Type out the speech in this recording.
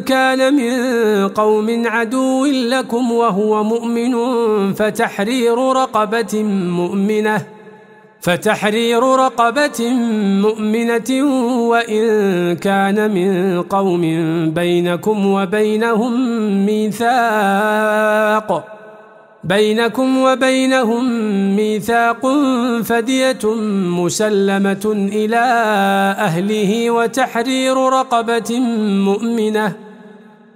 كان من قوم عدو لكم وهو مؤمن فتحرير رقبة مؤمنة فتحرير رقبة مؤمنة وإن كان من قوم بينكم وبينهم ميثاق بينكم وبينهم ميثاق فدية مسلمة إلى أهله وتحرير رقبة مؤمنة